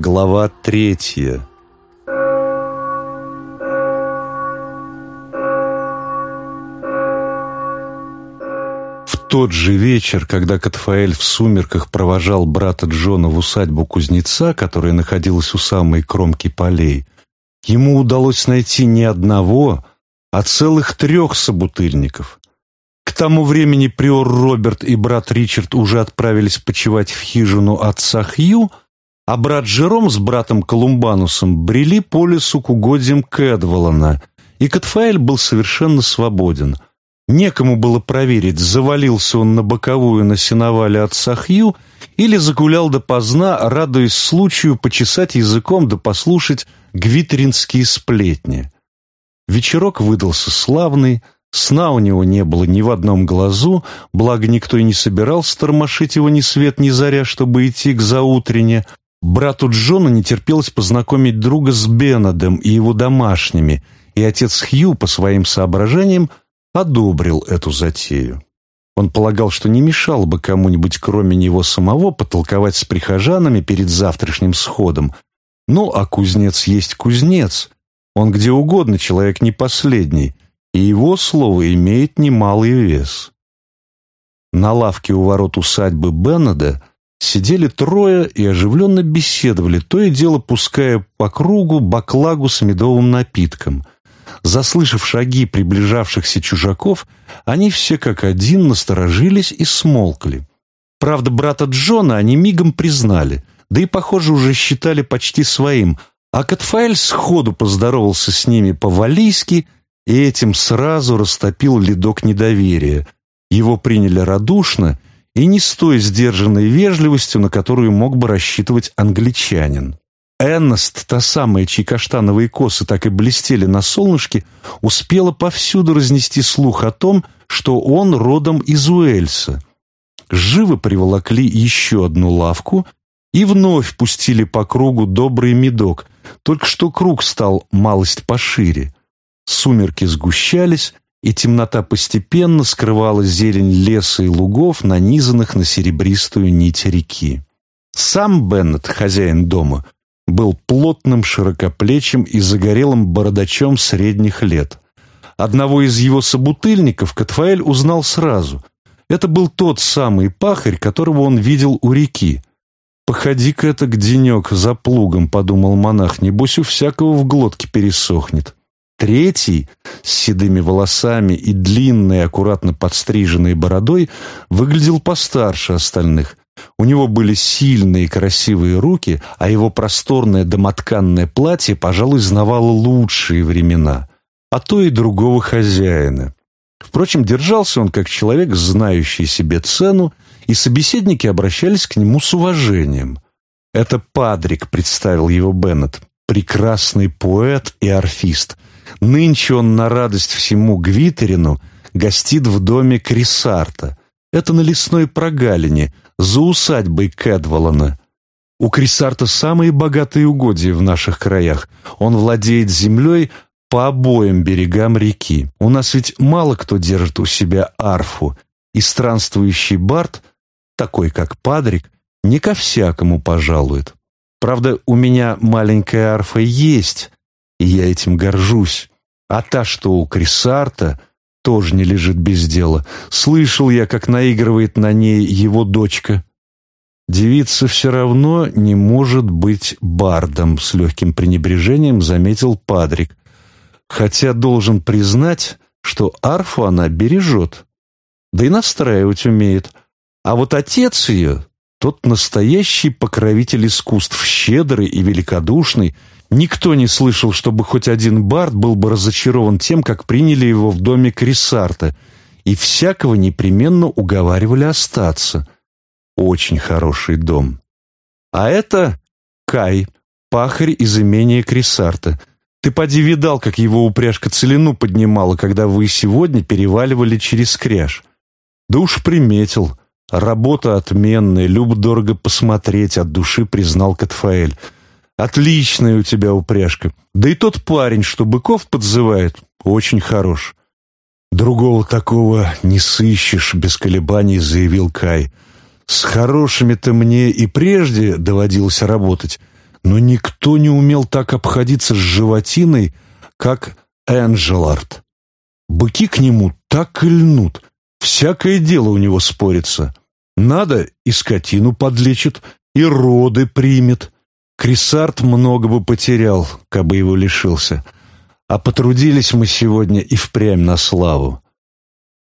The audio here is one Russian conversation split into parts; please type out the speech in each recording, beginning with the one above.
Глава третья В тот же вечер, когда Катфаэль в сумерках провожал брата Джона в усадьбу кузнеца, которая находилась у самой кромки полей, ему удалось найти не одного, а целых трех собутыльников. К тому времени приор Роберт и брат Ричард уже отправились почевать в хижину отца Хью, а брат Жером с братом Колумбанусом брели по лесу к угодьям Кэдволана, и Катфаэль был совершенно свободен. Некому было проверить, завалился он на боковую на сеновале отца Хью или загулял допоздна, радуясь случаю почесать языком да послушать гвитеринские сплетни. Вечерок выдался славный, сна у него не было ни в одном глазу, благо никто и не собирался тормошить его ни свет ни заря, чтобы идти к заутрене. Брату Джона не терпелось познакомить друга с Беннадом и его домашними, и отец Хью, по своим соображениям, одобрил эту затею. Он полагал, что не мешало бы кому-нибудь, кроме него самого, потолковать с прихожанами перед завтрашним сходом. Ну, а кузнец есть кузнец, он где угодно человек не последний, и его слово имеет немалый вес. На лавке у ворот усадьбы Беннеда сидели трое и оживленно беседовали, то и дело пуская по кругу баклагу с медовым напитком. Заслышав шаги приближавшихся чужаков, они все как один насторожились и смолкли. Правда, брата Джона они мигом признали, да и, похоже, уже считали почти своим, а Катфаэль сходу поздоровался с ними по-валийски и этим сразу растопил ледок недоверия. Его приняли радушно и не с той сдержанной вежливостью, на которую мог бы рассчитывать англичанин. Энност, та самая, чьи каштановые косы так и блестели на солнышке, успела повсюду разнести слух о том, что он родом из Уэльса. Живо приволокли еще одну лавку и вновь пустили по кругу добрый медок, только что круг стал малость пошире. Сумерки сгущались, и темнота постепенно скрывала зелень леса и лугов, нанизанных на серебристую нить реки. Сам Беннет, хозяин дома, был плотным, широкоплечим и загорелым бородачом средних лет. Одного из его собутыльников Катфаэль узнал сразу. Это был тот самый пахарь, которого он видел у реки. «Походи-ка это к денек за плугом», — подумал монах, — «небось у всякого в глотке пересохнет». Третий, с седыми волосами и длинной, аккуратно подстриженной бородой, выглядел постарше остальных. У него были сильные красивые руки, а его просторное домотканное платье, пожалуй, знавало лучшие времена, а то и другого хозяина. Впрочем, держался он как человек, знающий себе цену и собеседники обращались к нему с уважением. «Это Падрик», — представил его Беннет, «прекрасный поэт и орфист. Нынче он на радость всему Гвитерину гостит в доме Крисарта. Это на лесной прогалине, за усадьбой Кэдволана. У Крисарта самые богатые угодья в наших краях. Он владеет землей по обоим берегам реки. У нас ведь мало кто держит у себя арфу, и странствующий бард такой как Падрик, не ко всякому пожалует. Правда, у меня маленькая арфа есть, и я этим горжусь. А та, что у Крисарта, тоже не лежит без дела. Слышал я, как наигрывает на ней его дочка. Девица все равно не может быть бардом, с легким пренебрежением заметил Падрик. Хотя должен признать, что арфу она бережет. Да и настраивать умеет. А вот отец ее, тот настоящий покровитель искусств, щедрый и великодушный, никто не слышал, чтобы хоть один бард был бы разочарован тем, как приняли его в доме Крисарта, и всякого непременно уговаривали остаться. Очень хороший дом. А это Кай, пахарь из имения Крисарта. Ты поди видал, как его упряжка целину поднимала, когда вы сегодня переваливали через кряж. Да уж приметил. Работа отменная, люб дорого посмотреть, от души признал Катфаэль. Отличная у тебя упряжка. Да и тот парень, что быков подзывает, очень хорош. Другого такого не сыщешь, без колебаний заявил Кай. С хорошими-то мне и прежде доводилось работать, но никто не умел так обходиться с животиной, как Энджелард. Быки к нему так и льнут, всякое дело у него спорится. Надо и скотину подлечит, и роды примет. Крисарт много бы потерял, кабы его лишился. А потрудились мы сегодня и впрямь на славу.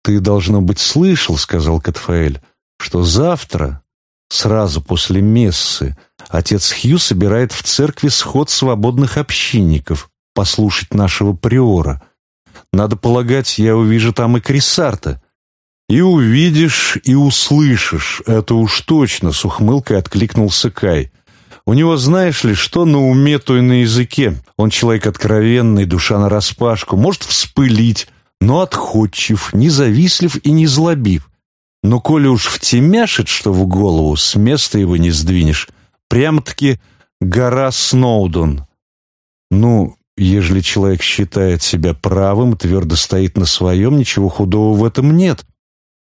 «Ты, должно быть, слышал, — сказал Катфаэль, — что завтра, сразу после мессы, отец Хью собирает в церкви сход свободных общинников послушать нашего приора. Надо полагать, я увижу там и Крисарта. И увидишь, и услышишь, это уж точно, — с ухмылкой откликнулся Кай. У него, знаешь ли, что на уме, то и на языке. Он человек откровенный, душа нараспашку, может вспылить, но отходчив, независлив и не злобив. Но коли уж втемяшит, что в голову, с места его не сдвинешь. Прям-таки гора Сноудон. Ну, ежели человек считает себя правым, твердо стоит на своем, ничего худого в этом нет.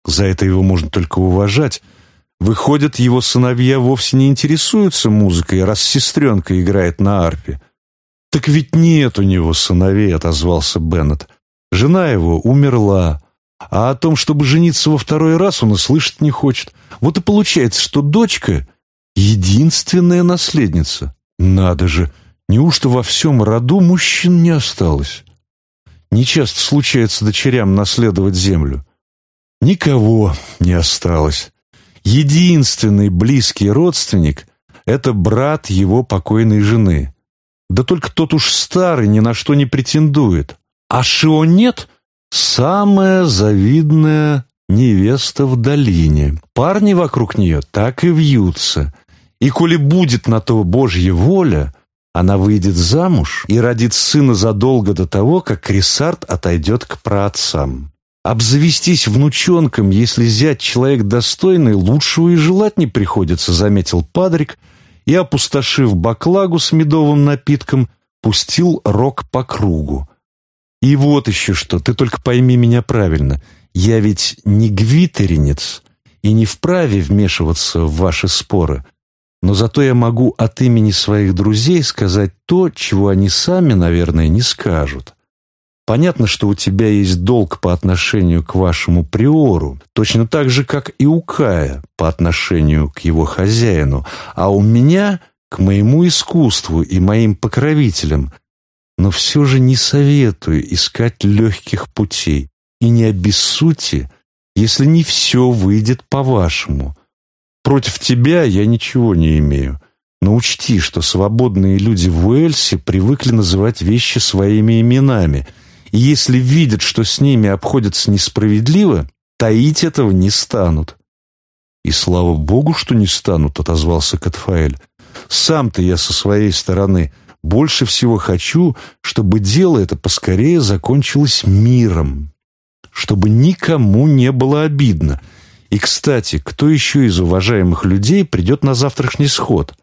За это его можно только уважать. Выходит, его сыновья вовсе не интересуются музыкой, раз сестренка играет на арфе. «Так ведь нет у него сыновей», — отозвался Беннет. «Жена его умерла, а о том, чтобы жениться во второй раз, он и слышать не хочет. Вот и получается, что дочка — единственная наследница. Надо же, неужто во всем роду мужчин не осталось? Не часто случается дочерям наследовать землю. Никого не осталось. Единственный близкий родственник — это брат его покойной жены. Да только тот уж старый, ни на что не претендует. А Шио нет — самая завидная невеста в долине. Парни вокруг нее так и вьются. И коли будет на то Божья воля, она выйдет замуж и родит сына задолго до того, как Крисарт отойдет к праотцам. Обзавестись внученком, если зять человек достойный, лучшего и желать не приходится, заметил Падрик, и, опустошив баклагу с медовым напитком, пустил рог по кругу. И вот еще что, ты только пойми меня правильно, я ведь не гвитеринец и не вправе вмешиваться в ваши споры, но зато я могу от имени своих друзей сказать то, чего они сами, наверное, не скажут. Понятно, что у тебя есть долг по отношению к вашему приору, точно так же, как и у Кая по отношению к его хозяину, а у меня к моему искусству и моим покровителям. Но все же не советую искать легких путей и не обессудьте, если не все выйдет по-вашему. Против тебя я ничего не имею. Но учти, что свободные люди в Уэльсе привыкли называть вещи своими именами – если видят, что с ними обходятся несправедливо, таить этого не станут. «И слава богу, что не станут», — отозвался Катфаэль. «Сам-то я со своей стороны больше всего хочу, чтобы дело это поскорее закончилось миром, чтобы никому не было обидно. И, кстати, кто еще из уважаемых людей придет на завтрашний сход?»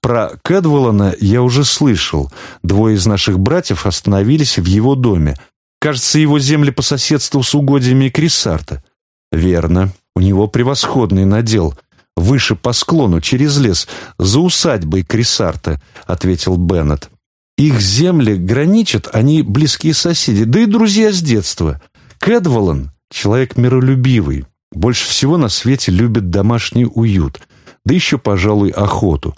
Про Кэдвеллана я уже слышал. Двое из наших братьев остановились в его доме. Кажется, его земли по соседству с угодьями Крисарта. Верно, у него превосходный надел. Выше по склону, через лес, за усадьбой Крисарта, ответил Беннет. Их земли граничат, они близкие соседи, да и друзья с детства. Кэдволан — человек миролюбивый, больше всего на свете любит домашний уют, да еще, пожалуй, охоту.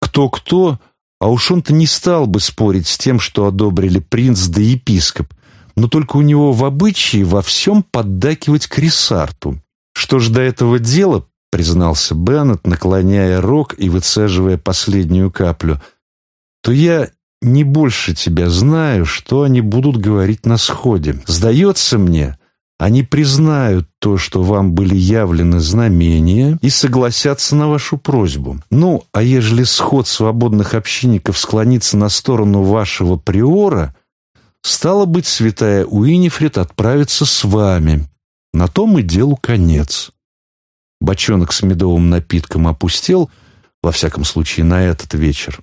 Кто-кто, а уж он-то не стал бы спорить с тем, что одобрили принц да епископ, но только у него в обычае во всем поддакивать Крисарту. Что ж до этого дела, признался Беннет, наклоняя рог и выцеживая последнюю каплю, то я не больше тебя знаю, что они будут говорить на сходе. Сдается мне, они признают то, что вам были явлены знамения, и согласятся на вашу просьбу. Ну, а ежели сход свободных общинников склонится на сторону вашего приора, Стало быть, святая Уинифред отправится с вами. На том и делу конец. Бочонок с медовым напитком опустел, во всяком случае, на этот вечер.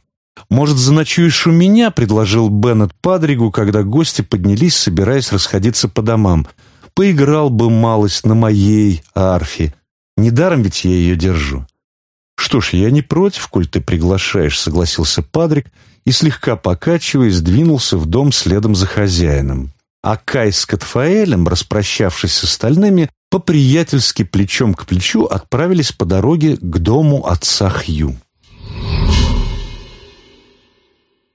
«Может, заночуешь у меня?» — предложил Беннет Падригу, когда гости поднялись, собираясь расходиться по домам. «Поиграл бы малость на моей арфе. Недаром ведь я ее держу». «Что ж, я не против, коль ты приглашаешь», — согласился Падрик и, слегка покачиваясь, двинулся в дом следом за хозяином. А Кай с Катфаэлем, распрощавшись с остальными, по-приятельски плечом к плечу отправились по дороге к дому отца Хью.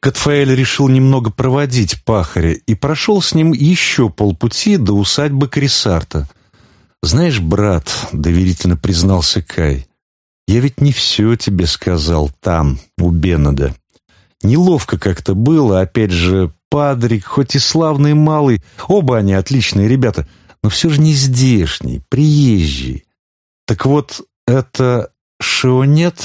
Катфаэль решил немного проводить пахаря и прошел с ним еще полпути до усадьбы Крисарта. «Знаешь, брат», — доверительно признался Кай, — «я ведь не все тебе сказал там, у Беннеда. Неловко как-то было, опять же, Падрик, хоть и славный малый, оба они отличные ребята, но все же не здешний, приезжий. Так вот, это Шионет,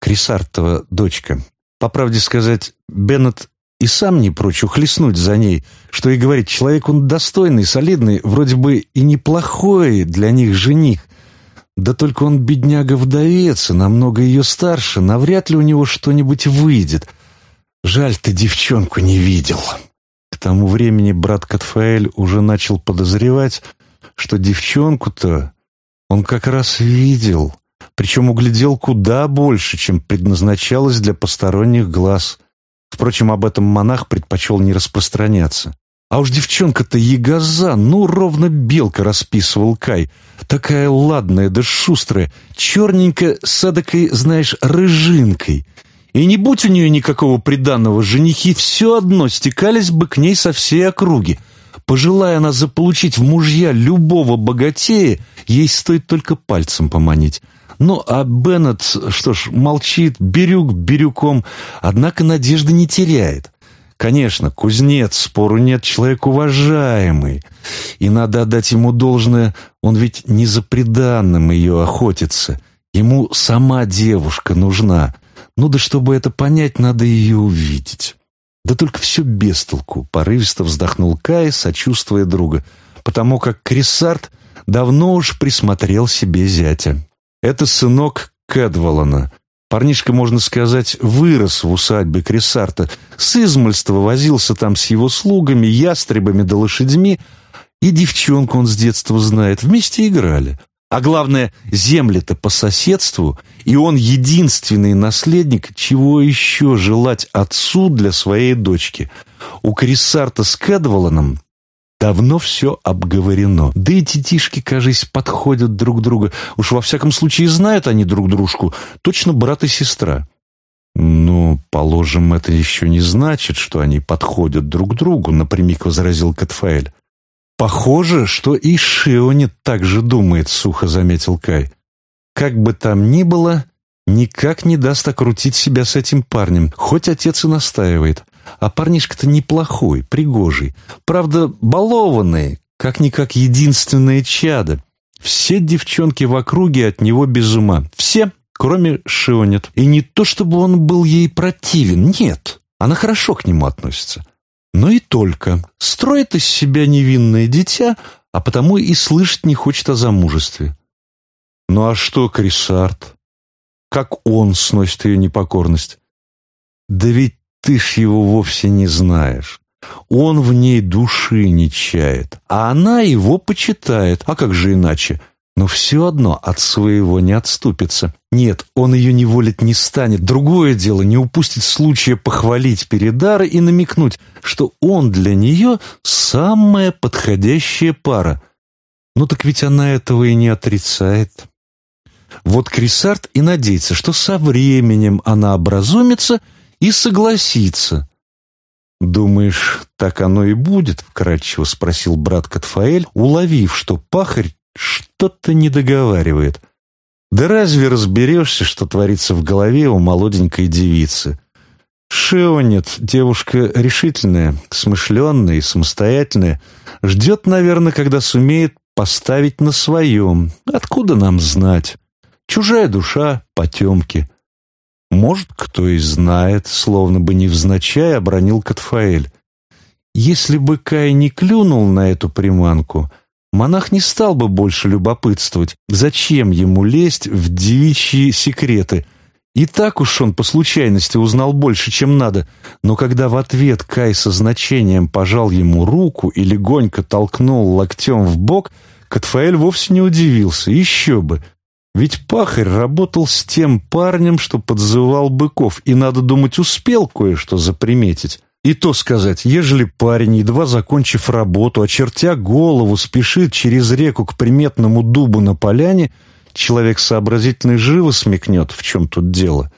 Крисартова дочка. По правде сказать, Беннет и сам не прочь ухлестнуть за ней, что и говорить, человек он достойный, солидный, вроде бы и неплохой для них жених. Да только он бедняга-вдовец и намного ее старше, навряд ли у него что-нибудь выйдет. Жаль, ты девчонку не видел. К тому времени брат Катфаэль уже начал подозревать, что девчонку-то он как раз видел причем углядел куда больше, чем предназначалось для посторонних глаз. Впрочем, об этом монах предпочел не распространяться. А уж девчонка-то ягоза, ну, ровно белка расписывал Кай. Такая ладная да шустрая, черненькая, с эдакой, знаешь, рыжинкой. И не будь у нее никакого приданного, женихи все одно стекались бы к ней со всей округи. Пожелая она заполучить в мужья любого богатея, ей стоит только пальцем поманить. Ну, а Беннет, что ж, молчит, бирюк бирюком, однако надежды не теряет. Конечно, кузнец, спору нет, человек уважаемый. И надо отдать ему должное, он ведь не за преданным ее охотится. Ему сама девушка нужна. Ну да чтобы это понять, надо ее увидеть. Да только все без толку, порывисто вздохнул Кай, сочувствуя друга, потому как Крисарт давно уж присмотрел себе зятя. Это сынок Кэдвалана. Парнишка, можно сказать, вырос в усадьбе Крисарта. С измольства возился там с его слугами, ястребами да лошадьми. И девчонку он с детства знает. Вместе играли. А главное, земли-то по соседству, и он единственный наследник, чего еще желать отцу для своей дочки. У Крисарта с Кэдваланом Давно все обговорено. Да и детишки, кажись, подходят друг друга. Уж во всяком случае знают они друг дружку. Точно брат и сестра. «Ну, положим, это еще не значит, что они подходят друг другу», — напрямик возразил Катфаэль. «Похоже, что и Шиони так же думает», — сухо заметил Кай. «Как бы там ни было, никак не даст окрутить себя с этим парнем, хоть отец и настаивает. А парнишка-то неплохой, пригожий. Правда, балованный, как-никак единственное чадо. Все девчонки в округе от него без ума. Все, кроме Шионет. И не то, чтобы он был ей противен, нет. Она хорошо к нему относится. Но и только. Строит из себя невинное дитя, а потому и слышать не хочет о замужестве. Ну а что Крисарт? Как он сносит ее непокорность? Да ведь ты ж его вовсе не знаешь. Он в ней души не чает, а она его почитает. А как же иначе? Но все одно от своего не отступится. Нет, он ее не волить не станет. Другое дело, не упустит случая похвалить Передара и намекнуть, что он для нее самая подходящая пара. Ну так ведь она этого и не отрицает. Вот Крисарт и надеется, что со временем она образумится – и согласиться. «Думаешь, так оно и будет?» — вкратчиво спросил брат Катфаэль, уловив, что пахарь что-то не договаривает. «Да разве разберешься, что творится в голове у молоденькой девицы?» Шеонет, девушка решительная, смышленная и самостоятельная, ждет, наверное, когда сумеет поставить на своем. Откуда нам знать? Чужая душа, потемки. Может, кто и знает, словно бы невзначай обронил Катфаэль. Если бы Кай не клюнул на эту приманку, монах не стал бы больше любопытствовать, зачем ему лезть в девичьи секреты. И так уж он по случайности узнал больше, чем надо, но когда в ответ Кай со значением пожал ему руку и легонько толкнул локтем в бок, Катфаэль вовсе не удивился, еще бы. Ведь пахарь работал с тем парнем, что подзывал быков, и, надо думать, успел кое-что заприметить. И то сказать, ежели парень, едва закончив работу, очертя голову, спешит через реку к приметному дубу на поляне, человек сообразительный живо смекнет, в чем тут дело.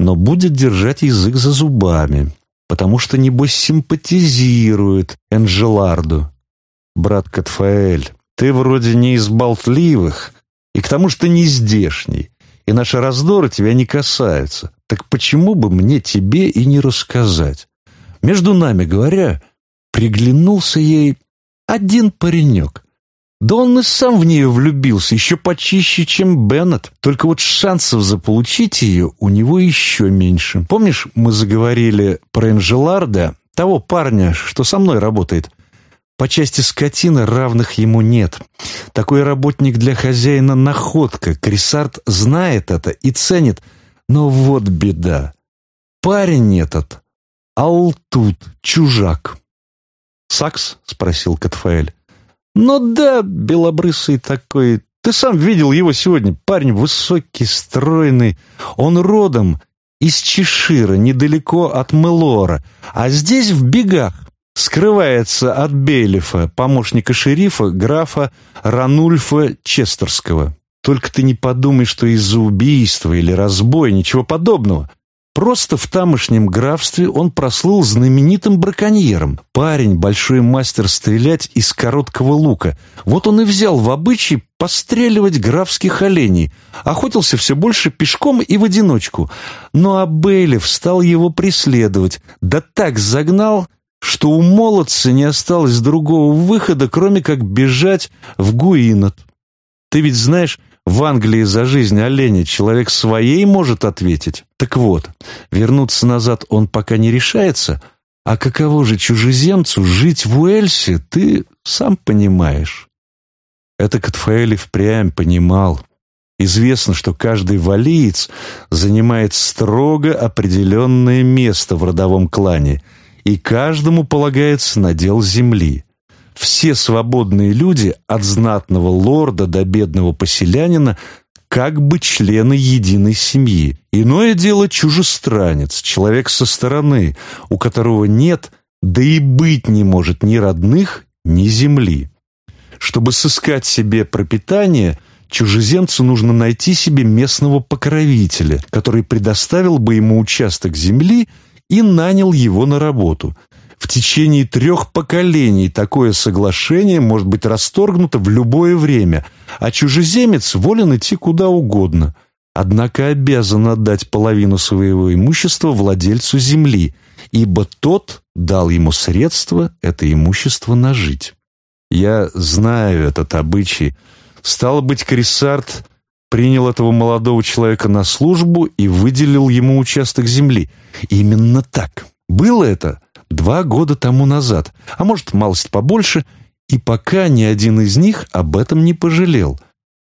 Но будет держать язык за зубами, потому что, небось, симпатизирует Энджеларду. Брат Катфаэль, ты вроде не из болтливых, и к тому ты не здешний, и наши раздоры тебя не касаются. Так почему бы мне тебе и не рассказать? Между нами говоря, приглянулся ей один паренек. Да он и сам в нее влюбился, еще почище, чем Беннет. Только вот шансов заполучить ее у него еще меньше. Помнишь, мы заговорили про Энжеларда, того парня, что со мной работает? По части скотины равных ему нет. Такой работник для хозяина находка. Крисарт знает это и ценит. Но вот беда. Парень этот, Алтут, чужак. «Сакс?» — спросил Катфаэль. «Ну да, белобрысый такой. Ты сам видел его сегодня. Парень высокий, стройный. Он родом из Чешира, недалеко от Мелора, а здесь в бегах скрывается от Бейлифа, помощника шерифа, графа Ранульфа Честерского. Только ты не подумай, что из-за убийства или разбоя, ничего подобного. Просто в тамошнем графстве он прослыл знаменитым браконьером. Парень, большой мастер стрелять из короткого лука. Вот он и взял в обычай постреливать графских оленей. Охотился все больше пешком и в одиночку. Но Абелев стал его преследовать. Да так загнал, что у молодца не осталось другого выхода, кроме как бежать в Гуинот. Ты ведь знаешь, в Англии за жизнь оленя человек своей может ответить. Так вот, вернуться назад он пока не решается, а каково же чужеземцу жить в Уэльсе, ты сам понимаешь. Это Катфаэль впрямь понимал. Известно, что каждый валиец занимает строго определенное место в родовом клане – и каждому полагается надел земли. Все свободные люди, от знатного лорда до бедного поселянина, как бы члены единой семьи. Иное дело чужестранец, человек со стороны, у которого нет, да и быть не может ни родных, ни земли. Чтобы сыскать себе пропитание, чужеземцу нужно найти себе местного покровителя, который предоставил бы ему участок земли и нанял его на работу. В течение трех поколений такое соглашение может быть расторгнуто в любое время, а чужеземец волен идти куда угодно, однако обязан отдать половину своего имущества владельцу земли, ибо тот дал ему средства это имущество нажить. Я знаю этот обычай. Стало быть, Крисарт принял этого молодого человека на службу и выделил ему участок земли. Именно так. Было это два года тому назад, а может, малость побольше, и пока ни один из них об этом не пожалел.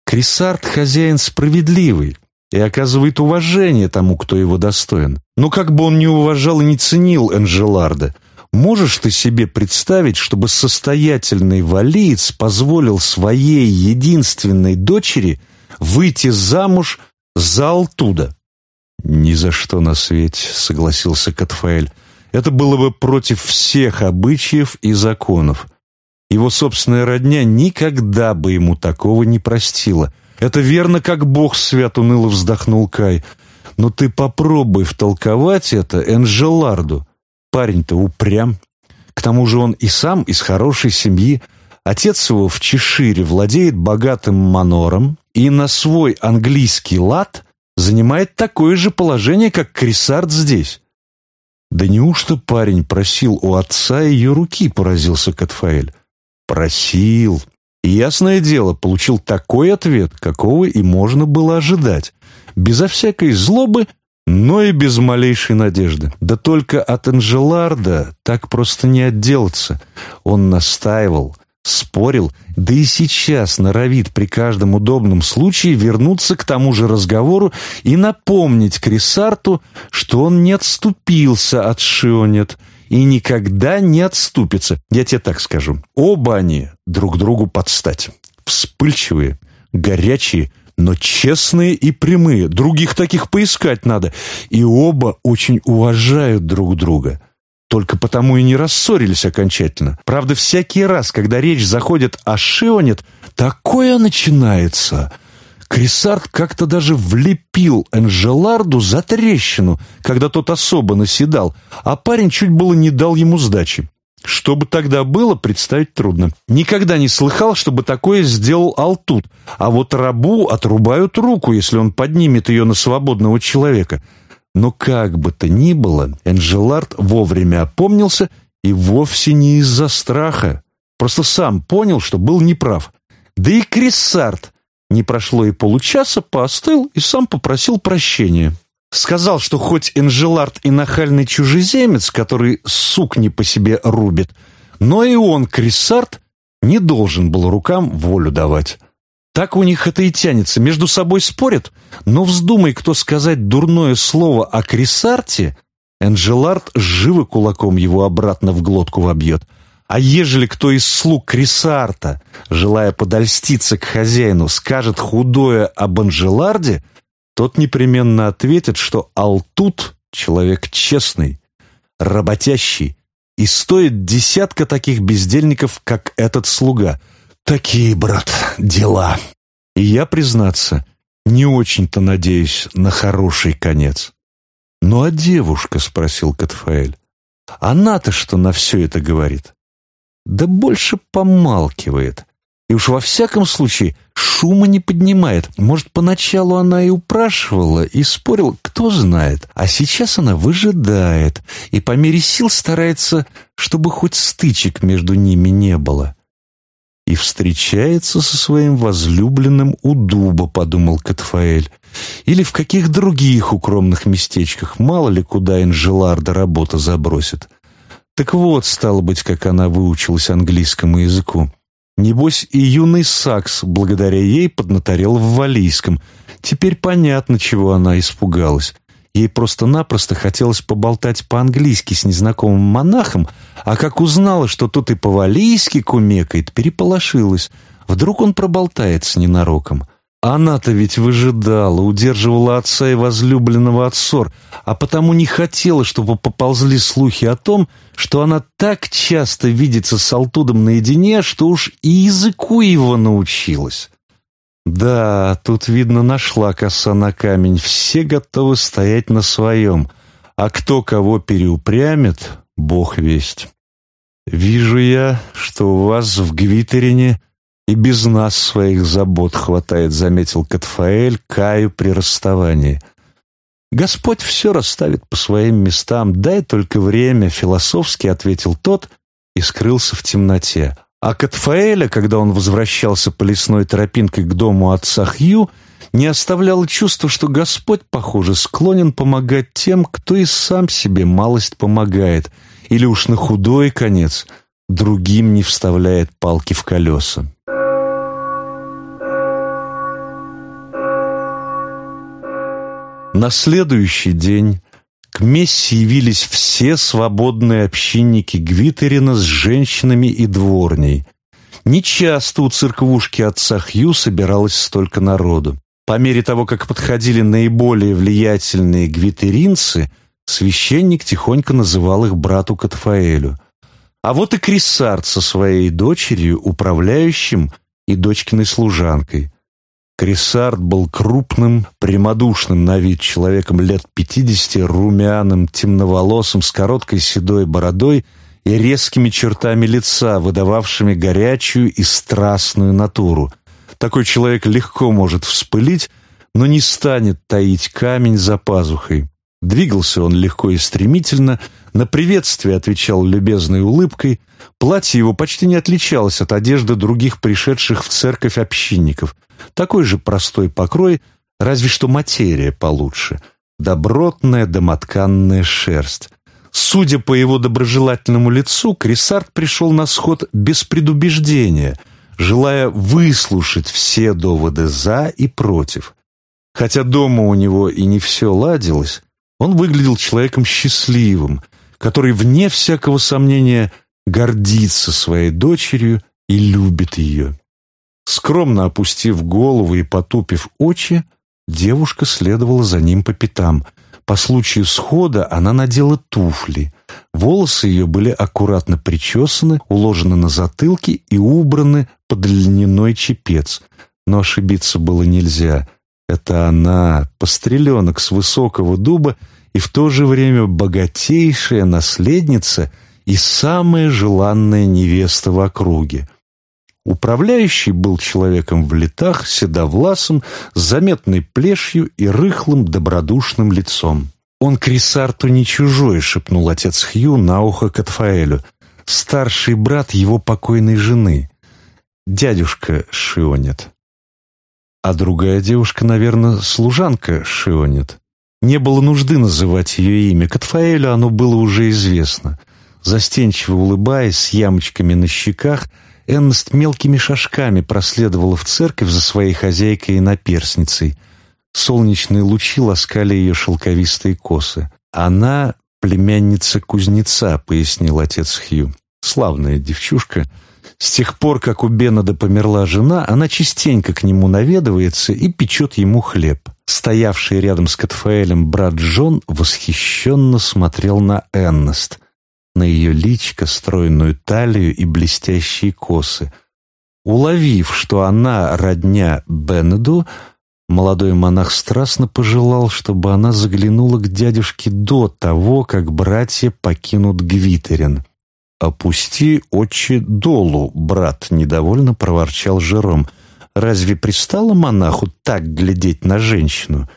Крисарт хозяин справедливый и оказывает уважение тому, кто его достоин. Но как бы он ни уважал и не ценил Энжеларда, можешь ты себе представить, чтобы состоятельный валиец позволил своей единственной дочери – выйти замуж за Алтуда. «Ни за что на свете», — согласился Катфаэль. «Это было бы против всех обычаев и законов. Его собственная родня никогда бы ему такого не простила. Это верно, как бог свят уныло вздохнул Кай. Но ты попробуй втолковать это Энжеларду. Парень-то упрям. К тому же он и сам из хорошей семьи. Отец его в Чешире владеет богатым манором, и на свой английский лад занимает такое же положение, как Крисард здесь. «Да неужто парень просил у отца ее руки?» — поразился Катфаэль. «Просил. И ясное дело, получил такой ответ, какого и можно было ожидать. Безо всякой злобы, но и без малейшей надежды. Да только от Анжеларда так просто не отделаться. Он настаивал, спорил, да и сейчас норовит при каждом удобном случае вернуться к тому же разговору и напомнить Крисарту, что он не отступился от Шионет и никогда не отступится. Я тебе так скажу. Оба они друг другу подстать. Вспыльчивые, горячие, но честные и прямые, других таких поискать надо, и оба очень уважают друг друга. Только потому и не рассорились окончательно. Правда, всякий раз, когда речь заходит о Шионет, такое начинается. Крисарт как-то даже влепил Энжеларду за трещину, когда тот особо наседал, а парень чуть было не дал ему сдачи. Что бы тогда было, представить трудно. Никогда не слыхал, чтобы такое сделал Алтут, а вот рабу отрубают руку, если он поднимет ее на свободного человека. Но как бы то ни было, Энжелард вовремя опомнился и вовсе не из-за страха. Просто сам понял, что был неправ. Да и Криссарт не прошло и получаса, поостыл и сам попросил прощения. Сказал, что хоть Энжелард и нахальный чужеземец, который сук не по себе рубит, но и он, Криссарт, не должен был рукам волю давать. Так у них это и тянется, между собой спорят, но вздумай кто сказать дурное слово о Крисарте, Энжелард живо кулаком его обратно в глотку вобьет. А ежели кто из слуг Крисарта, желая подольститься к хозяину, скажет худое об Анжеларде, тот непременно ответит, что Алтут — человек честный, работящий, и стоит десятка таких бездельников, как этот слуга. Такие, брат, дела. И я, признаться, не очень-то надеюсь на хороший конец. «Ну а девушка?» — спросил Катфаэль. «Она-то что на все это говорит?» «Да больше помалкивает. И уж во всяком случае шума не поднимает. Может, поначалу она и упрашивала, и спорила, кто знает. А сейчас она выжидает и по мере сил старается, чтобы хоть стычек между ними не было. И встречается со своим возлюбленным у дуба, подумал Катфаэль. Или в каких других укромных местечках, мало ли куда Энжеларда работа забросит. Так вот, стало быть, как она выучилась английскому языку. Небось, и юный Сакс, благодаря ей, поднаторел в валийском. Теперь понятно, чего она испугалась. Ей просто-напросто хотелось поболтать по-английски с незнакомым монахом, а как узнала, что тот и по-валийски кумекает, переполошилась. Вдруг он проболтается ненароком. Она-то ведь выжидала, удерживала отца и возлюбленного от ссор, а потому не хотела, чтобы поползли слухи о том, что она так часто видится с Алтудом наедине, что уж и языку его научилась. Да, тут, видно, нашла коса на камень, все готовы стоять на своем, а кто кого переупрямит, бог весть. Вижу я, что у вас в Гвитерине «И без нас своих забот хватает», — заметил Катфаэль Каю при расставании. «Господь все расставит по своим местам, дай только время», — философски ответил тот и скрылся в темноте. А Катфаэля, когда он возвращался по лесной тропинке к дому отца Хью, не оставляло чувство, что Господь, похоже, склонен помогать тем, кто и сам себе малость помогает, или уж на худой конец другим не вставляет палки в колеса. На следующий день к мессе явились все свободные общинники Гвитерина с женщинами и дворней. Нечасто у церквушки отца Хью собиралось столько народу. По мере того, как подходили наиболее влиятельные гвитеринцы, священник тихонько называл их брату Катфаэлю. А вот и Крисарт со своей дочерью, управляющим и дочкиной служанкой – Крисард был крупным, прямодушным на вид человеком лет пятидесяти, румяным, темноволосым, с короткой седой бородой и резкими чертами лица, выдававшими горячую и страстную натуру. Такой человек легко может вспылить, но не станет таить камень за пазухой. Двигался он легко и стремительно, на приветствие отвечал любезной улыбкой, платье его почти не отличалось от одежды других пришедших в церковь общинников – такой же простой покрой, разве что материя получше. Добротная домотканная шерсть. Судя по его доброжелательному лицу, Крисарт пришел на сход без предубеждения, желая выслушать все доводы «за» и «против». Хотя дома у него и не все ладилось, он выглядел человеком счастливым, который, вне всякого сомнения, гордится своей дочерью и любит ее. Скромно опустив голову и потупив очи, девушка следовала за ним по пятам. По случаю схода она надела туфли. Волосы ее были аккуратно причесаны, уложены на затылке и убраны под льняной чепец. Но ошибиться было нельзя. Это она, постреленок с высокого дуба, и в то же время богатейшая наследница и самая желанная невеста в округе. Управляющий был человеком в летах, седовласым, с заметной плешью и рыхлым добродушным лицом. «Он Крисарту не чужой», — шепнул отец Хью на ухо Катфаэлю. «Старший брат его покойной жены. Дядюшка Шионет». А другая девушка, наверное, служанка Шионет. Не было нужды называть ее имя. Катфаэлю оно было уже известно. Застенчиво улыбаясь, с ямочками на щеках — Эннест мелкими шажками проследовала в церковь за своей хозяйкой и наперсницей. Солнечные лучи ласкали ее шелковистые косы. «Она племянница кузнеца», — пояснил отец Хью. «Славная девчушка. С тех пор, как у Беннада померла жена, она частенько к нему наведывается и печет ему хлеб». Стоявший рядом с Катфаэлем брат Джон восхищенно смотрел на Эннест — на ее личико, стройную талию и блестящие косы. Уловив, что она родня Беннеду, молодой монах страстно пожелал, чтобы она заглянула к дядюшке до того, как братья покинут Гвитерин. «Опусти очи долу, брат», — недовольно проворчал Жером. «Разве пристало монаху так глядеть на женщину?»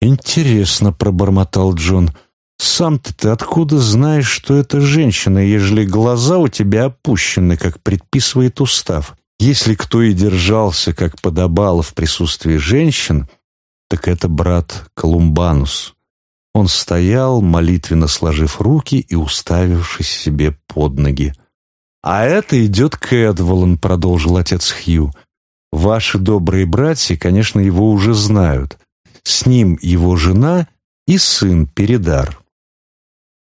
«Интересно», — пробормотал Джон, — сам-то ты откуда знаешь, что это женщина, ежели глаза у тебя опущены, как предписывает устав? Если кто и держался, как подобало в присутствии женщин, так это брат Колумбанус. Он стоял, молитвенно сложив руки и уставившись себе под ноги. «А это идет Кэдволан», — продолжил отец Хью. «Ваши добрые братья, конечно, его уже знают. С ним его жена и сын Передар.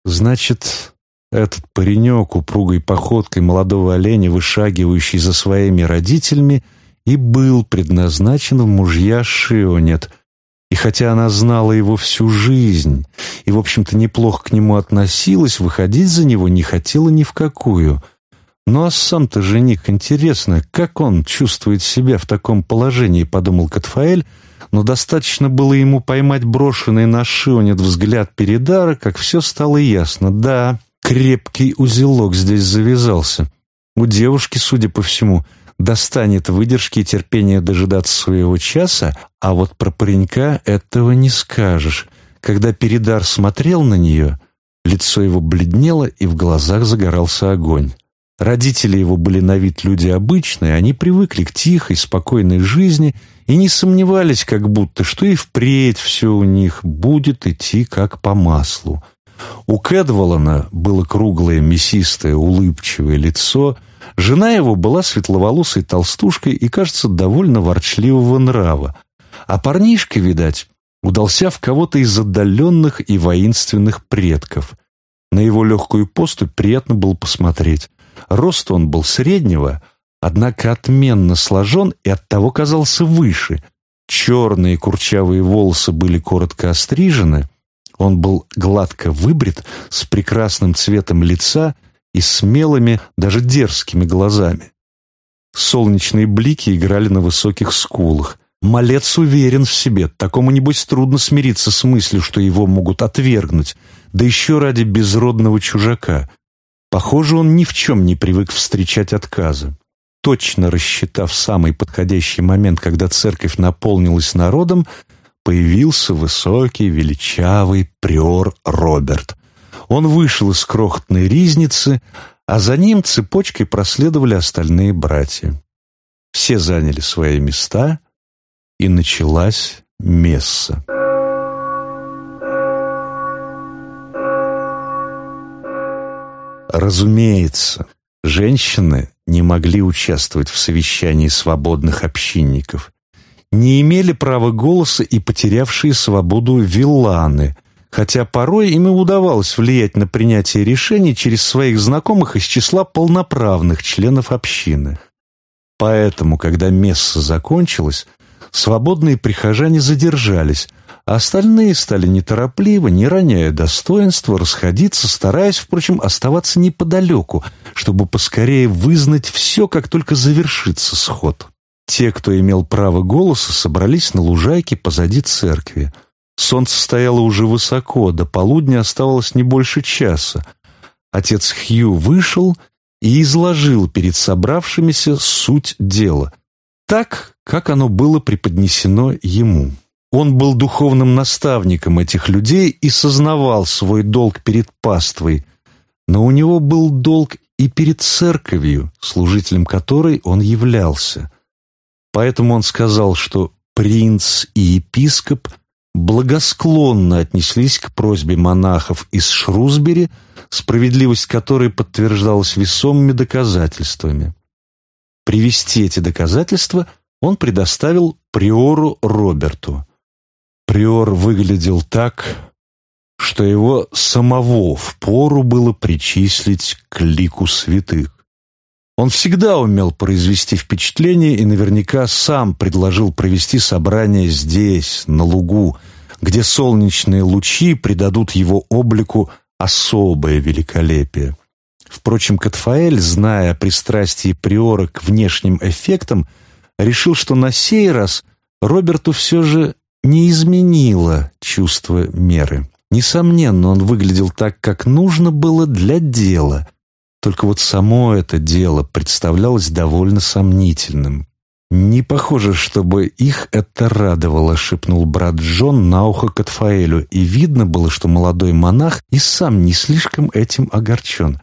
Значит, этот паренек, упругой походкой молодого оленя, вышагивающий за своими родителями, и был предназначен в мужья Шионет. И хотя она знала его всю жизнь и, в общем-то, неплохо к нему относилась, выходить за него не хотела ни в какую. Ну а сам-то жених, интересно, как он чувствует себя в таком положении, подумал Катфаэль, но достаточно было ему поймать брошенный на шионет взгляд Передара, как все стало ясно. Да, крепкий узелок здесь завязался. У девушки, судя по всему, достанет выдержки и терпения дожидаться своего часа, а вот про паренька этого не скажешь. Когда Передар смотрел на нее, лицо его бледнело и в глазах загорался огонь. Родители его были на вид люди обычные, они привыкли к тихой, спокойной жизни и не сомневались как будто, что и впредь все у них будет идти как по маслу. У Кэдволана было круглое, мясистое, улыбчивое лицо, жена его была светловолосой толстушкой и, кажется, довольно ворчливого нрава, а парнишка, видать, удался в кого-то из отдаленных и воинственных предков. На его легкую поступь приятно было посмотреть. Рост он был среднего, однако отменно сложен и оттого казался выше. Черные курчавые волосы были коротко острижены, он был гладко выбрит, с прекрасным цветом лица и смелыми, даже дерзкими глазами. Солнечные блики играли на высоких скулах. Малец уверен в себе, такому, небось, трудно смириться с мыслью, что его могут отвергнуть, да еще ради безродного чужака. Похоже, он ни в чем не привык встречать отказы точно рассчитав самый подходящий момент, когда церковь наполнилась народом, появился высокий, величавый приор Роберт. Он вышел из крохотной ризницы, а за ним цепочкой проследовали остальные братья. Все заняли свои места, и началась месса. Разумеется, женщины не могли участвовать в совещании свободных общинников, не имели права голоса и потерявшие свободу вилланы, хотя порой им и удавалось влиять на принятие решений через своих знакомых из числа полноправных членов общины. Поэтому, когда месса закончилась, свободные прихожане задержались, а остальные стали неторопливо, не роняя достоинства, расходиться, стараясь, впрочем, оставаться неподалеку, чтобы поскорее вызнать все, как только завершится сход. Те, кто имел право голоса, собрались на лужайке позади церкви. Солнце стояло уже высоко, до полудня оставалось не больше часа. Отец Хью вышел и изложил перед собравшимися суть дела, так, как оно было преподнесено ему. Он был духовным наставником этих людей и сознавал свой долг перед паствой, но у него был долг и перед церковью, служителем которой он являлся. Поэтому он сказал, что принц и епископ благосклонно отнеслись к просьбе монахов из Шрусбери, справедливость которой подтверждалась весомыми доказательствами. Привести эти доказательства он предоставил приору Роберту. Приор выглядел так, что его самого впору было причислить к лику святых. Он всегда умел произвести впечатление и наверняка сам предложил провести собрание здесь, на лугу, где солнечные лучи придадут его облику особое великолепие. Впрочем, Катфаэль, зная о пристрастии Приора к внешним эффектам, решил, что на сей раз Роберту все же не изменило чувство меры. Несомненно, он выглядел так, как нужно было для дела, только вот само это дело представлялось довольно сомнительным. «Не похоже, чтобы их это радовало», — шепнул брат Джон на ухо Катфаэлю, и видно было, что молодой монах и сам не слишком этим огорчен.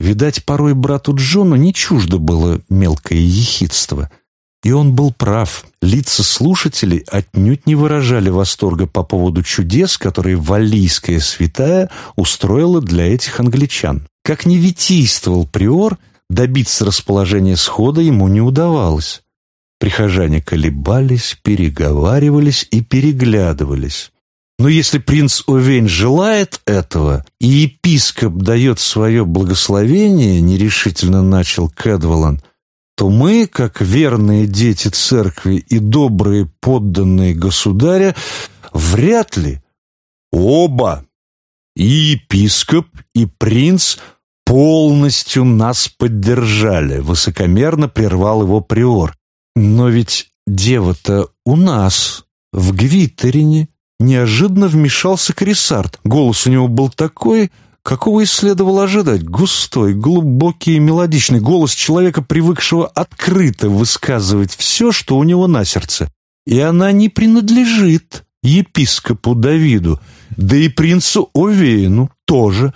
Видать, порой брату Джону не чуждо было мелкое ехидство — и он был прав. Лица слушателей отнюдь не выражали восторга по поводу чудес, которые валлийская святая устроила для этих англичан. Как ни витийствовал приор, добиться расположения схода ему не удавалось. Прихожане колебались, переговаривались и переглядывались. Но если принц Овейн желает этого, и епископ дает свое благословение, нерешительно начал Кэдвалан, то мы, как верные дети церкви и добрые подданные государя, вряд ли оба, и епископ, и принц, полностью нас поддержали, высокомерно прервал его приор. Но ведь дева-то у нас, в Гвиттерине, неожиданно вмешался Крисарт. Голос у него был такой, какого и следовало ожидать. Густой, глубокий и мелодичный голос человека, привыкшего открыто высказывать все, что у него на сердце. И она не принадлежит епископу Давиду, да и принцу Овеину тоже.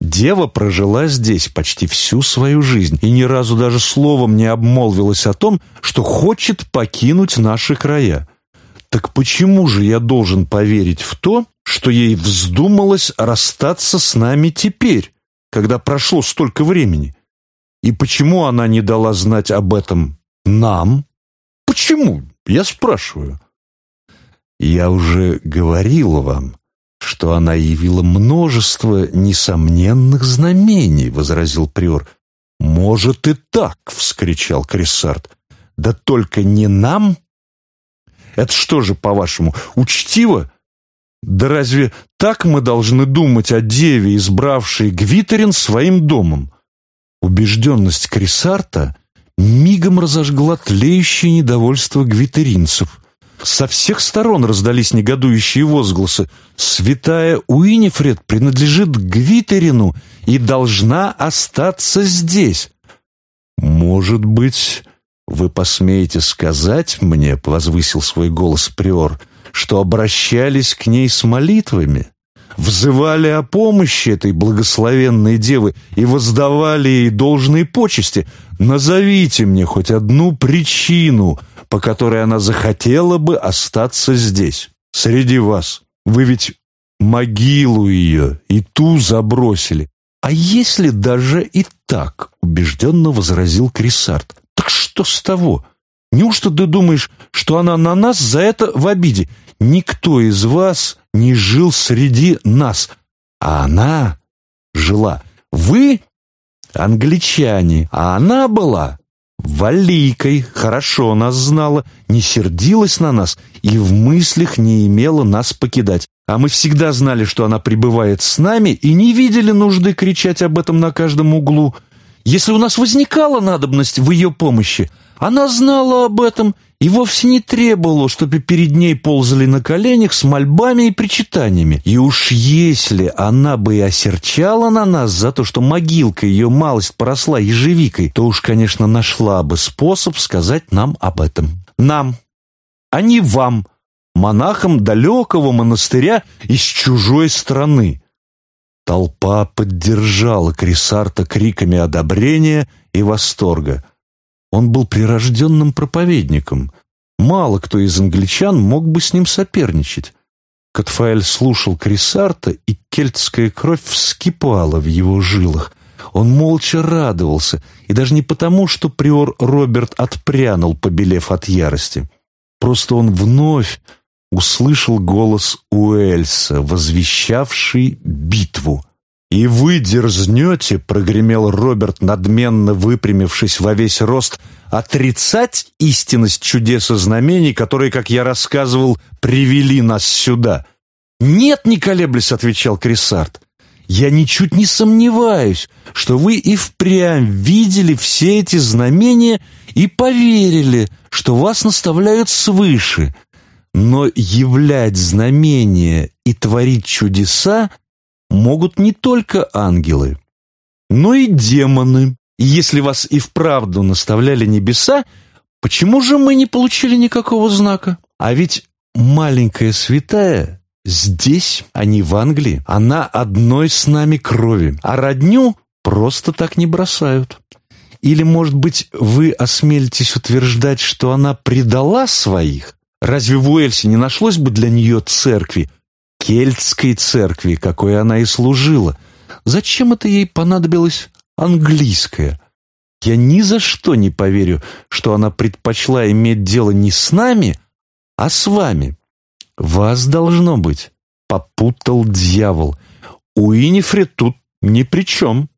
Дева прожила здесь почти всю свою жизнь и ни разу даже словом не обмолвилась о том, что хочет покинуть наши края. Так почему же я должен поверить в то, что ей вздумалось расстаться с нами теперь, когда прошло столько времени? И почему она не дала знать об этом нам? Почему? Я спрашиваю. Я уже говорил вам, что она явила множество несомненных знамений, возразил приор. Может и так, вскричал Крессарт. Да только не нам это что же, по-вашему, учтиво? Да разве так мы должны думать о деве, избравшей Гвитерин своим домом? Убежденность Крисарта мигом разожгла тлеющее недовольство гвитеринцев. Со всех сторон раздались негодующие возгласы. «Святая Уинифред принадлежит Гвитерину и должна остаться здесь». «Может быть, «Вы посмеете сказать мне, — возвысил свой голос приор, — что обращались к ней с молитвами, взывали о помощи этой благословенной девы и воздавали ей должные почести? Назовите мне хоть одну причину, по которой она захотела бы остаться здесь, среди вас. Вы ведь могилу ее и ту забросили. А если даже и так, убежденно возразил Крисарт, так что с того? Неужто ты думаешь, что она на нас за это в обиде? Никто из вас не жил среди нас, а она жила. Вы англичане, а она была Валийкой хорошо нас знала, не сердилась на нас и в мыслях не имела нас покидать. А мы всегда знали, что она пребывает с нами и не видели нужды кричать об этом на каждом углу. Если у нас возникала надобность в ее помощи, она знала об этом и вовсе не требовала, чтобы перед ней ползали на коленях с мольбами и причитаниями. И уж если она бы и осерчала на нас за то, что могилка ее малость поросла ежевикой, то уж, конечно, нашла бы способ сказать нам об этом. Нам, а не вам, монахам далекого монастыря из чужой страны. Толпа поддержала Крисарта криками одобрения и восторга. Он был прирожденным проповедником. Мало кто из англичан мог бы с ним соперничать. Катфаэль слушал Крисарта, и кельтская кровь вскипала в его жилах. Он молча радовался, и даже не потому, что приор Роберт отпрянул, побелев от ярости. Просто он вновь услышал голос Уэльса, возвещавший битву. «И вы дерзнете», — прогремел Роберт, надменно выпрямившись во весь рост, «отрицать истинность чудес и знамений, которые, как я рассказывал, привели нас сюда?» «Нет, не колеблясь», — отвечал Крисарт. «Я ничуть не сомневаюсь, что вы и впрямь видели все эти знамения и поверили, что вас наставляют свыше. Но являть знамения и творить чудеса могут не только ангелы, но и демоны. Если вас и вправду наставляли небеса, почему же мы не получили никакого знака? А ведь маленькая святая здесь, а не в Англии. Она одной с нами крови, а родню просто так не бросают. Или, может быть, вы осмелитесь утверждать, что она предала своих? Разве в Уэльсе не нашлось бы для нее церкви, кельтской церкви, какой она и служила. Зачем это ей понадобилось английское? Я ни за что не поверю, что она предпочла иметь дело не с нами, а с вами. Вас, должно быть, попутал дьявол. Уинифред тут ни при чем.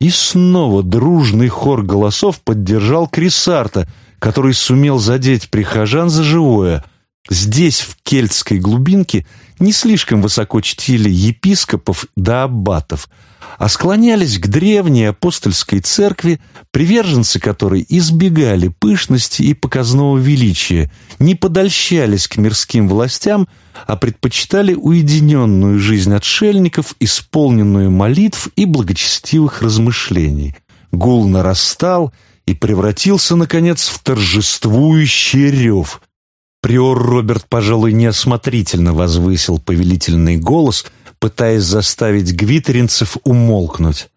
И снова дружный хор голосов поддержал Крисарта, который сумел задеть прихожан за живое. Здесь, в кельтской глубинке, не слишком высоко чтили епископов да аббатов, а склонялись к древней апостольской церкви, приверженцы которой избегали пышности и показного величия, не подольщались к мирским властям, а предпочитали уединенную жизнь отшельников, исполненную молитв и благочестивых размышлений. Гул нарастал и превратился, наконец, в торжествующий рев – Приор Роберт, пожалуй, неосмотрительно возвысил повелительный голос, пытаясь заставить гвитеринцев умолкнуть.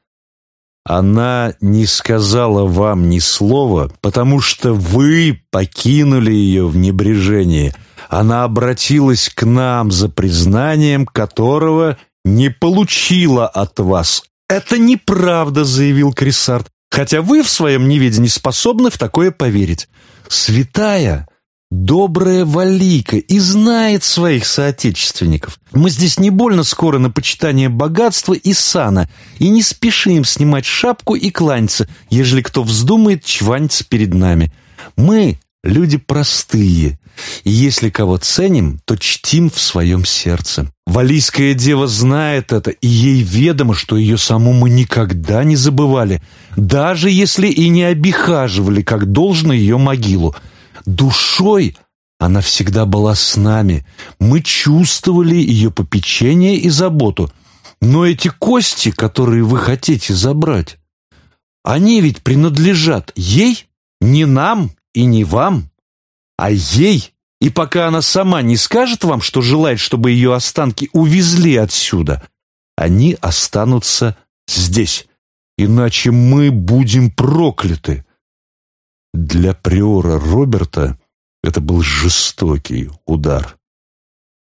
«Она не сказала вам ни слова, потому что вы покинули ее в небрежении. Она обратилась к нам за признанием, которого не получила от вас. Это неправда», — заявил Крисарт, «хотя вы в своем неведении способны в такое поверить. Святая добрая валика и знает своих соотечественников. Мы здесь не больно скоро на почитание богатства и сана, и не спешим снимать шапку и кланяться, ежели кто вздумает чваниться перед нами. Мы люди простые, и если кого ценим, то чтим в своем сердце. Валийская дева знает это, и ей ведомо, что ее саму мы никогда не забывали, даже если и не обихаживали, как должно ее могилу. Душой она всегда была с нами. Мы чувствовали ее попечение и заботу. Но эти кости, которые вы хотите забрать, они ведь принадлежат ей, не нам и не вам, а ей. И пока она сама не скажет вам, что желает, чтобы ее останки увезли отсюда, они останутся здесь. Иначе мы будем прокляты. Для приора Роберта это был жестокий удар.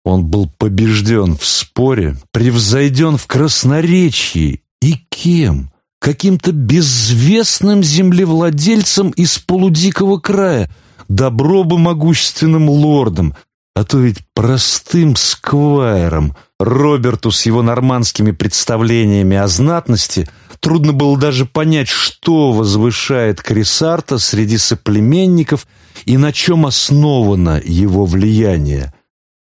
Он был побежден в споре, превзойден в красноречии. И кем? Каким-то безвестным землевладельцем из полудикого края, добро бы могущественным лордом, а то ведь простым сквайром. Роберту с его нормандскими представлениями о знатности Трудно было даже понять, что возвышает Крисарта среди соплеменников и на чем основано его влияние.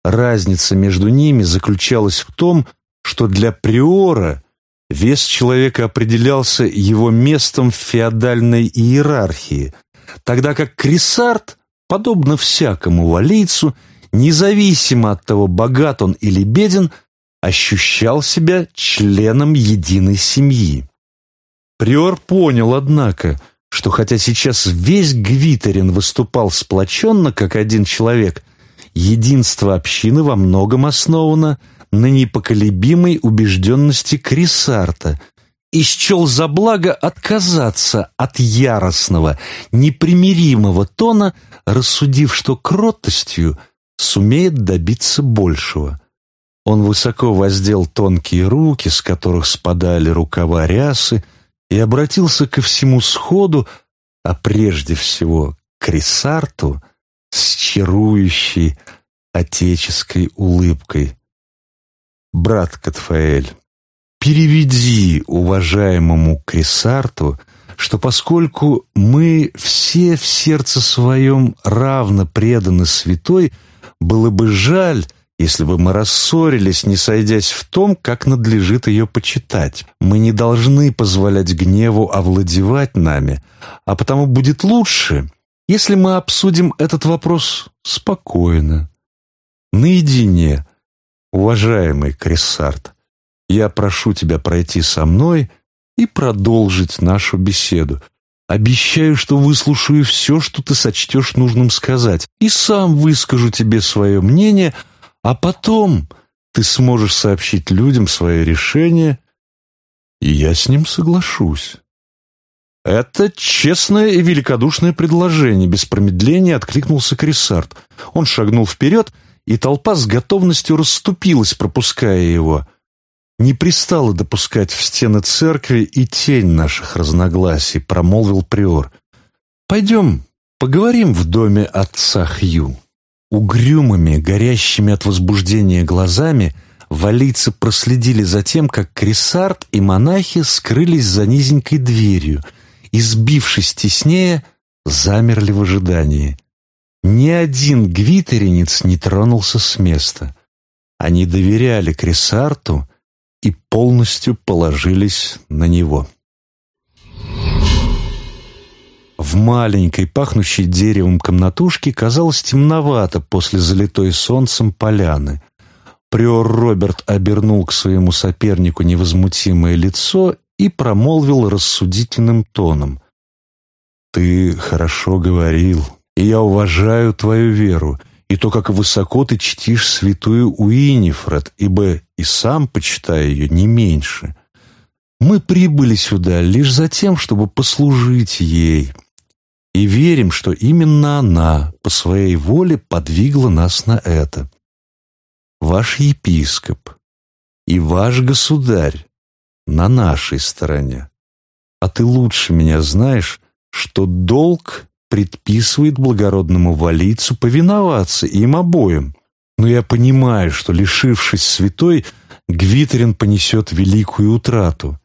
Разница между ними заключалась в том, что для приора вес человека определялся его местом в феодальной иерархии, тогда как Крисарт, подобно всякому валийцу, независимо от того, богат он или беден, ощущал себя членом единой семьи. Приор понял, однако, что хотя сейчас весь Гвитерин выступал сплоченно, как один человек, единство общины во многом основано на непоколебимой убежденности Крисарта и счел за благо отказаться от яростного, непримиримого тона, рассудив, что кротостью сумеет добиться большего. Он высоко воздел тонкие руки, с которых спадали рукава рясы, и обратился ко всему сходу, а прежде всего к Крисарту с чарующей отеческой улыбкой. «Брат Катфаэль, переведи уважаемому Крисарту, что поскольку мы все в сердце своем равно преданы святой, было бы жаль, если бы мы рассорились, не сойдясь в том, как надлежит ее почитать. Мы не должны позволять гневу овладевать нами, а потому будет лучше, если мы обсудим этот вопрос спокойно, наедине. Уважаемый Крессарт, я прошу тебя пройти со мной и продолжить нашу беседу. Обещаю, что выслушаю все, что ты сочтешь нужным сказать, и сам выскажу тебе свое мнение – а потом ты сможешь сообщить людям свое решение, и я с ним соглашусь. «Это честное и великодушное предложение», — без промедления откликнулся Крисарт. Он шагнул вперед, и толпа с готовностью расступилась, пропуская его. «Не пристало допускать в стены церкви и тень наших разногласий», — промолвил приор. «Пойдем, поговорим в доме отца Хью». Угрюмыми, горящими от возбуждения глазами валийцы проследили за тем, как Крисарт и монахи скрылись за низенькой дверью и, сбившись теснее, замерли в ожидании. Ни один гвитеринец не тронулся с места. Они доверяли Крисарту и полностью положились на него. В маленькой, пахнущей деревом комнатушке казалось темновато после залитой солнцем поляны. Приор Роберт обернул к своему сопернику невозмутимое лицо и промолвил рассудительным тоном. «Ты хорошо говорил, и я уважаю твою веру, и то, как высоко ты чтишь святую Уинифред, ибо и сам почитаю ее не меньше. Мы прибыли сюда лишь за тем, чтобы послужить ей, и верим, что именно она по своей воле подвигла нас на это. Ваш епископ и ваш государь на нашей стороне. А ты лучше меня знаешь, что долг предписывает благородному валийцу повиноваться им обоим. Но я понимаю, что, лишившись святой, Гвитерин понесет великую утрату.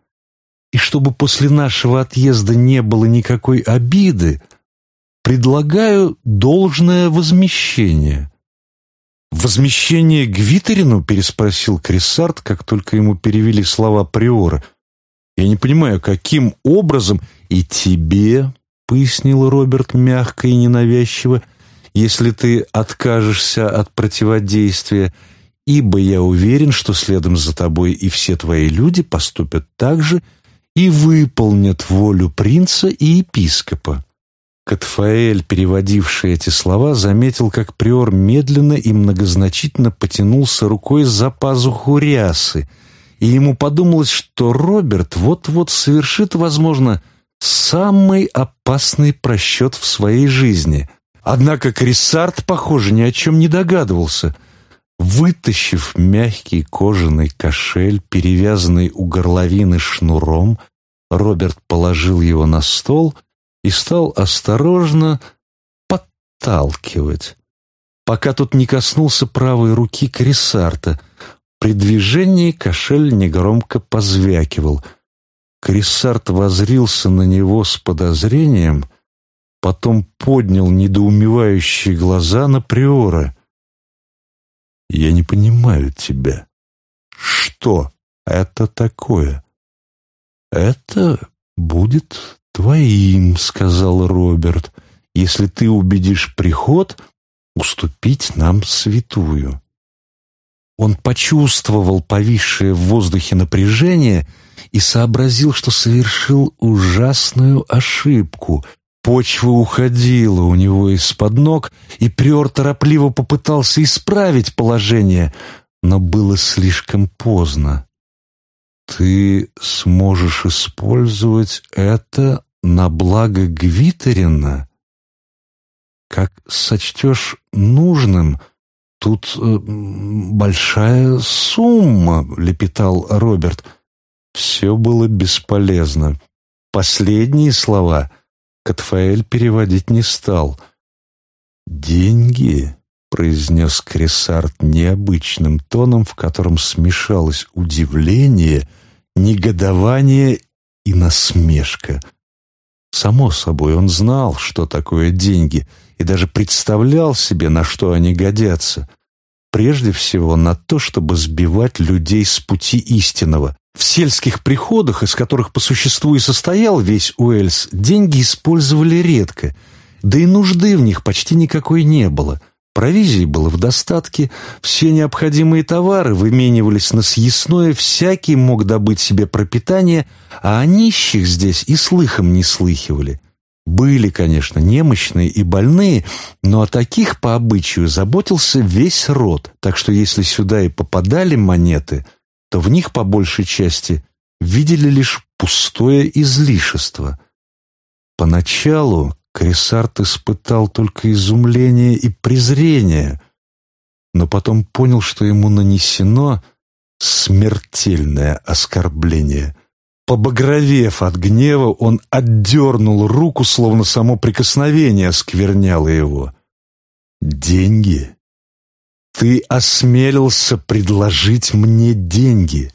И чтобы после нашего отъезда не было никакой обиды, Предлагаю должное возмещение». «Возмещение Гвитерину?» — переспросил Крессарт, как только ему перевели слова Приора. «Я не понимаю, каким образом...» «И тебе», — пояснил Роберт мягко и ненавязчиво, «если ты откажешься от противодействия, ибо я уверен, что следом за тобой и все твои люди поступят так же и выполнят волю принца и епископа. Катфаэль, переводивший эти слова, заметил, как приор медленно и многозначительно потянулся рукой за пазуху рясы, и ему подумалось, что Роберт вот-вот совершит, возможно, самый опасный просчет в своей жизни. Однако Крисарт, похоже, ни о чем не догадывался. Вытащив мягкий кожаный кошель, перевязанный у горловины шнуром, Роберт положил его на стол — и стал осторожно подталкивать, пока тот не коснулся правой руки Крисарта. При движении кошель негромко позвякивал. Крисарт возрился на него с подозрением, потом поднял недоумевающие глаза на Приора. «Я не понимаю тебя. Что это такое?» «Это будет твоим», — сказал Роберт, «если ты убедишь приход уступить нам святую». Он почувствовал повисшее в воздухе напряжение — и сообразил, что совершил ужасную ошибку. Почва уходила у него из-под ног, и Приор торопливо попытался исправить положение, но было слишком поздно. «Ты сможешь использовать это на благо Гвитерина? Как сочтешь нужным?» «Тут э, большая сумма», — лепетал Роберт. Все было бесполезно. Последние слова Катфаэль переводить не стал. «Деньги», — произнес Кресарт необычным тоном, в котором смешалось удивление, негодование и насмешка. Само собой, он знал, что такое деньги, и даже представлял себе, на что они годятся. Прежде всего, на то, чтобы сбивать людей с пути истинного, в сельских приходах, из которых по существу и состоял весь Уэльс, деньги использовали редко, да и нужды в них почти никакой не было. Провизии было в достатке, все необходимые товары выменивались на съестное, всякий мог добыть себе пропитание, а о нищих здесь и слыхом не слыхивали. Были, конечно, немощные и больные, но о таких по обычаю заботился весь род, так что если сюда и попадали монеты, то в них по большей части видели лишь пустое излишество. Поначалу Крисарт испытал только изумление и презрение, но потом понял, что ему нанесено смертельное оскорбление. Побагровев от гнева, он отдернул руку, словно само прикосновение оскверняло его. «Деньги ты осмелился предложить мне деньги.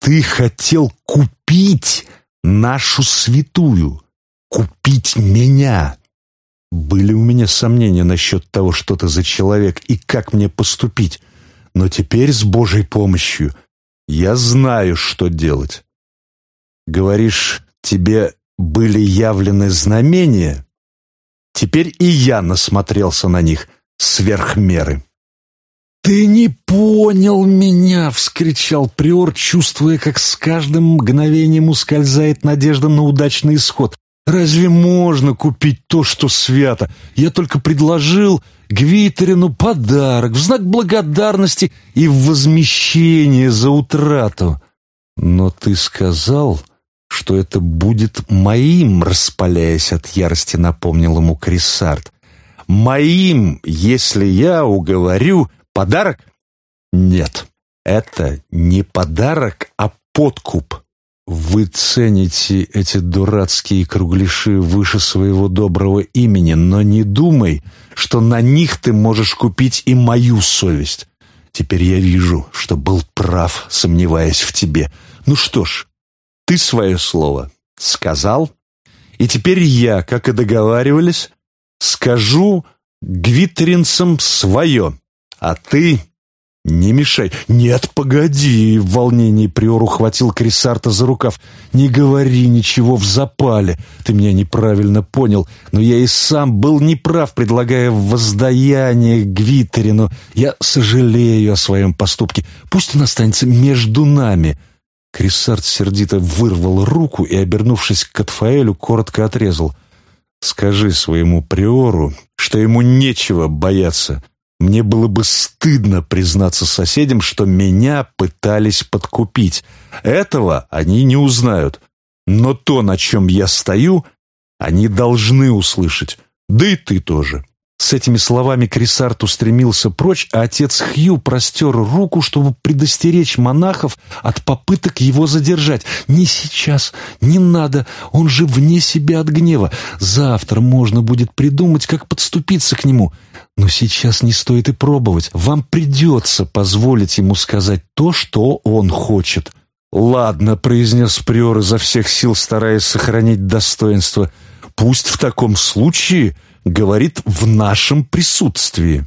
Ты хотел купить нашу святую, купить меня. Были у меня сомнения насчет того, что ты за человек и как мне поступить, но теперь с Божьей помощью я знаю, что делать. Говоришь, тебе были явлены знамения? Теперь и я насмотрелся на них сверх меры. «Ты не понял меня!» — вскричал Приор, чувствуя, как с каждым мгновением ускользает надежда на удачный исход. «Разве можно купить то, что свято? Я только предложил Гвитерину подарок в знак благодарности и в возмещение за утрату. Но ты сказал, что это будет моим, распаляясь от ярости, напомнил ему Крисарт. Моим, если я уговорю Подарок? Нет, это не подарок, а подкуп. Вы цените эти дурацкие кругляши выше своего доброго имени, но не думай, что на них ты можешь купить и мою совесть. Теперь я вижу, что был прав, сомневаясь в тебе. Ну что ж, ты свое слово сказал, и теперь я, как и договаривались, скажу гвитринцам свое. А ты не мешай. Нет, погоди, в волнении Приор ухватил Крисарта за рукав. Не говори ничего в запале. Ты меня неправильно понял, но я и сам был неправ, предлагая воздаяние Гвитерину. Я сожалею о своем поступке. Пусть он останется между нами. Крисарт сердито вырвал руку и, обернувшись к Катфаэлю, коротко отрезал. «Скажи своему приору, что ему нечего бояться». Мне было бы стыдно признаться соседям, что меня пытались подкупить. Этого они не узнают. Но то, на чем я стою, они должны услышать. Да и ты тоже. С этими словами Крисарт устремился прочь, а отец Хью простер руку, чтобы предостеречь монахов от попыток его задержать. «Не сейчас, не надо, он же вне себя от гнева. Завтра можно будет придумать, как подступиться к нему. Но сейчас не стоит и пробовать. Вам придется позволить ему сказать то, что он хочет». «Ладно», — произнес приор изо всех сил, стараясь сохранить достоинство, «пусть в таком случае говорит в нашем присутствии».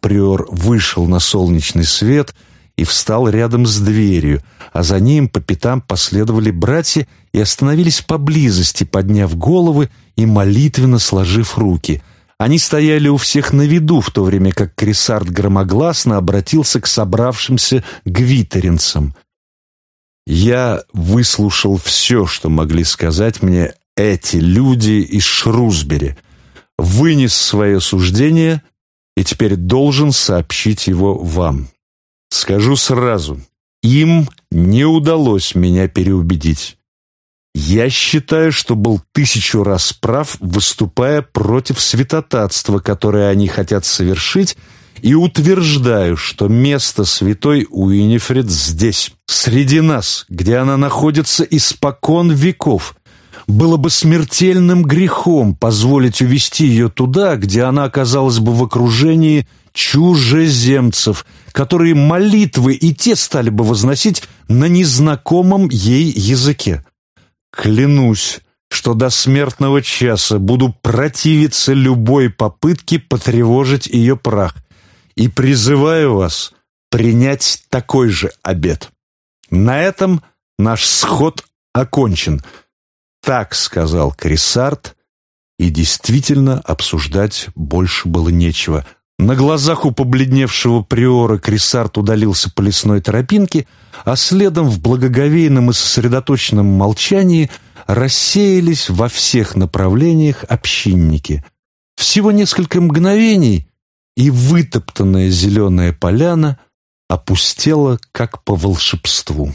Приор вышел на солнечный свет и встал рядом с дверью, а за ним по пятам последовали братья и остановились поблизости, подняв головы и молитвенно сложив руки. Они стояли у всех на виду, в то время как Крисард громогласно обратился к собравшимся гвитеринцам. «Я выслушал все, что могли сказать мне эти люди из Шрусбери, вынес свое суждение — и теперь должен сообщить его вам. Скажу сразу, им не удалось меня переубедить. Я считаю, что был тысячу раз прав, выступая против святотатства, которое они хотят совершить, и утверждаю, что место святой Уинифред здесь, среди нас, где она находится испокон веков, было бы смертельным грехом позволить увести ее туда, где она оказалась бы в окружении чужеземцев, которые молитвы и те стали бы возносить на незнакомом ей языке. Клянусь, что до смертного часа буду противиться любой попытке потревожить ее прах и призываю вас принять такой же обет. На этом наш сход окончен — так сказал Крисарт, и действительно обсуждать больше было нечего. На глазах у побледневшего приора Крисарт удалился по лесной тропинке, а следом в благоговейном и сосредоточенном молчании рассеялись во всех направлениях общинники. Всего несколько мгновений, и вытоптанная зеленая поляна опустела, как по волшебству.